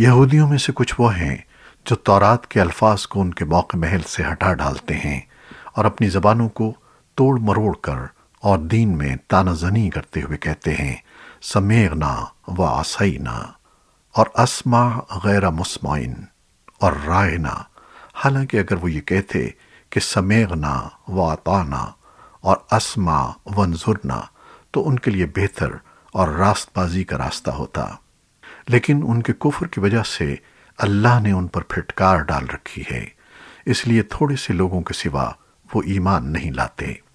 یہودیوں میں سے کچھ وہ ہیں جو تورات کے الفاظ کو ان کے موقع محل سے ہٹا ڈالتے ہیں اور اپنی زبانوں کو توڑ مروڑ کر اور دین میں تانہ زنی کرتے ہوئے کہتے ہیں، سمیغنا و عصینا اور اسما غیر مسمعین اور رائنا۔ حالانکہ اگر وہ یہ کہتے کہ سمیغنا و اطانا اور اسما ونظرنا تو ان کے لیے بہتر اور راست بازی کا راستہ ہوتا۔ لیکن ان کے کفر کی وجہ سے اللہ نے ان پر پھٹکار ڈال رکھی ہے۔ اس لیے تھوڑے سے لوگوں کے سوا وہ ایمان نہیں لاتے۔